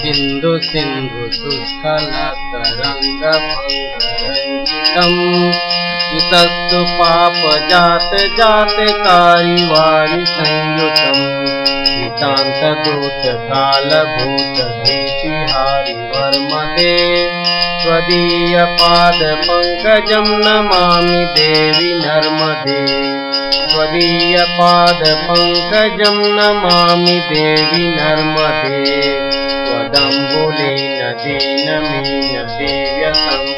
సిందు सिन्धु సుస్థల తరంగ పంగరంగ पाप जात जात कारिवारि संयुतम्। नितान्तदूत कालभूत भीतिहारि वर्मदे त्वदीयपादपङ्कजं नमामि देवि नर्मदे। त्वदीयपादपङ्कजं नमामि देवि नर्मदे त्वदम्बुलेन दीनमीन देव्यसम्प्रदायकम्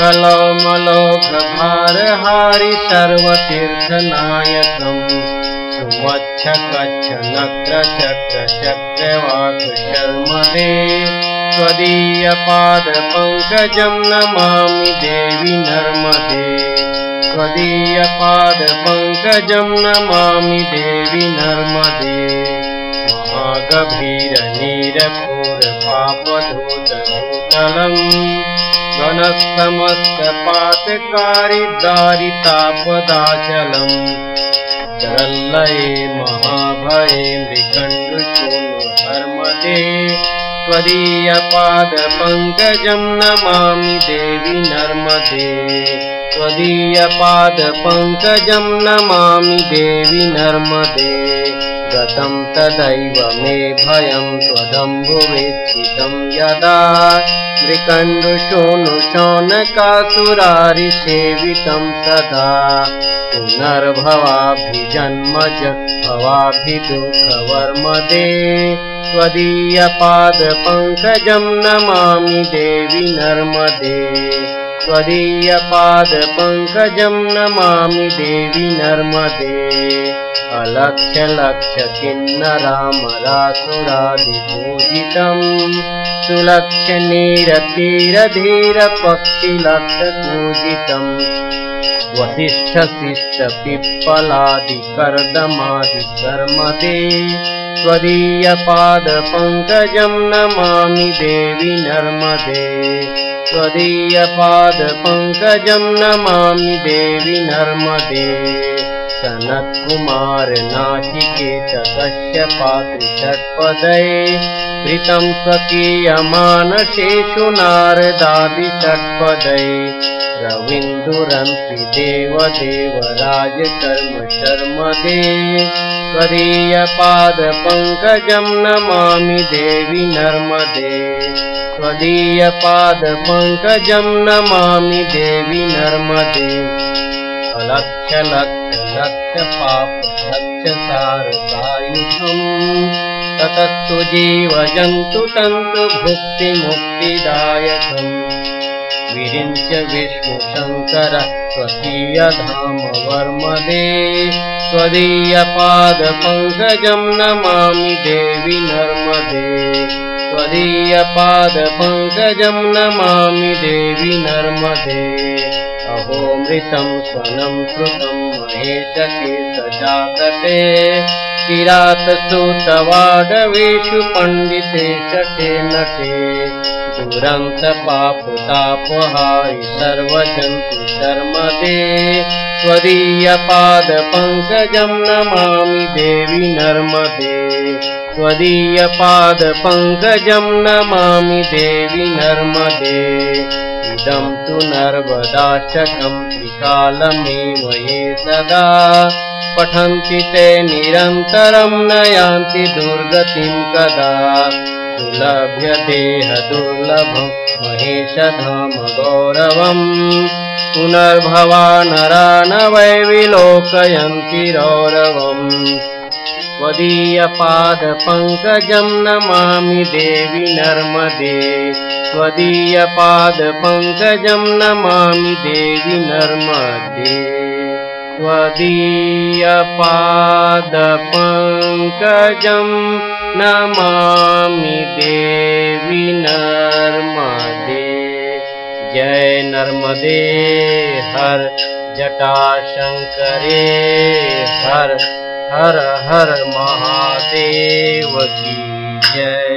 कलमलोघभारहारि सर्वतीर्थनायकम् सुवच्छ कच्छ नक्र चक्र चक्रवाक शर्मदे त्वदीयपादपङ्कजं नमामि देवि नर्मदे। त्वदीयपादपङ्कजं नमामि देवि नर्मदे महागभीरनीरपूरपापधूतभूतलम् गणस्तमस्तपातकारिदारितापदाचलम् चरल्लये महाभये मृकण्डुचूनु धर्मदे त्वदीयपादपङ्कजं नमामि देवि नर्मदे। त्वदीयपादपङ्कजं नमामि देवि नर्मदे गतं तदैव मे भयं त्वदम्बुवेक्षितं यदा नृकण्डुशोनुशौनकासुरारिसेवितं सदा पुनर्भवाभिजन्मज भवाभिदुःखवर्मदे त्वदीयपादपङ्कजं नमामि देवि नर्मदे त्वदीयपादपङ्कजं नमामि देवि नर्मदे। अलक्ष्य लक्ष्य किन्नरामरासुरादिपूजितम् सुलक्ष्य नीरतीरधीरपक्षिलक्षपूजितम् वसिष्ठशिष्टपिप्पलादिकर्दमादिकर्मदे त्वदीयपादपङ्कजं नमामि देवि नर्मदे त्वदीयपादपङ्कजं नमामि देवि नर्मदे। सनत्कुमार नाचिकेत तस्य पातृषट्पदै धृतं स्वकीयमानसेषु नारदादिषट्पदै रवीन्दुरन्ति देवदेवराजकर्म शर्मदे त्वदीयपादपङ्कजं नमामि देवि नर्मदे। त्वदीयपादपङ्कजं नमामि देवि नर्मदे। अलक्ष्य लक्ष्य लक्ष्य पाप लक्ष्य सारसायुधम् ततस्तु जीवजन्तु तन्तु भुक्तिमुक्तिदायकम्। विरिञ्च विष्णुशङ्कर स्वकीयधाम वर्मदे त्वदीयपादपङ्कजं नमामि देवि नर्मदे। त्वदीयपादपङ्कजं नमामि देवि नर्मदे अहोमृतं स्वनं श्रुतं महेशकेशजातटे किरातसुतवाडवेषु पण्डिते शटे नटे दुरन्तपापुतापहारि सर्वजन्तु शर्मदे त्वदीयपादपङ्कजं नमामि देवि नर्मदे। त्वदीयपादपङ्कजं नमामि देवि नर्मदे इदं तु नर्मदाशकं त्रिकालमेव ये सदा पठन्ति ते निरन्तरं न यान्ति दुर्गतिं कदा। दुर्लभ्य देहदुर्लभं महेशधाम गौरवम् पुनर्भवा नरा न वै विलोकयन्ति रौरवम् त्वदीयपादपङ्कजं नमामि देवि नर्मदे। त्वदीयपादपङ्कजं नमामि देवि नर्मदे। त्वदीयपादपङ्कजं नमामि देवि नर्मदे। जय नर्मदे हर जटाशङ्करे हर हर हर महादेव की जय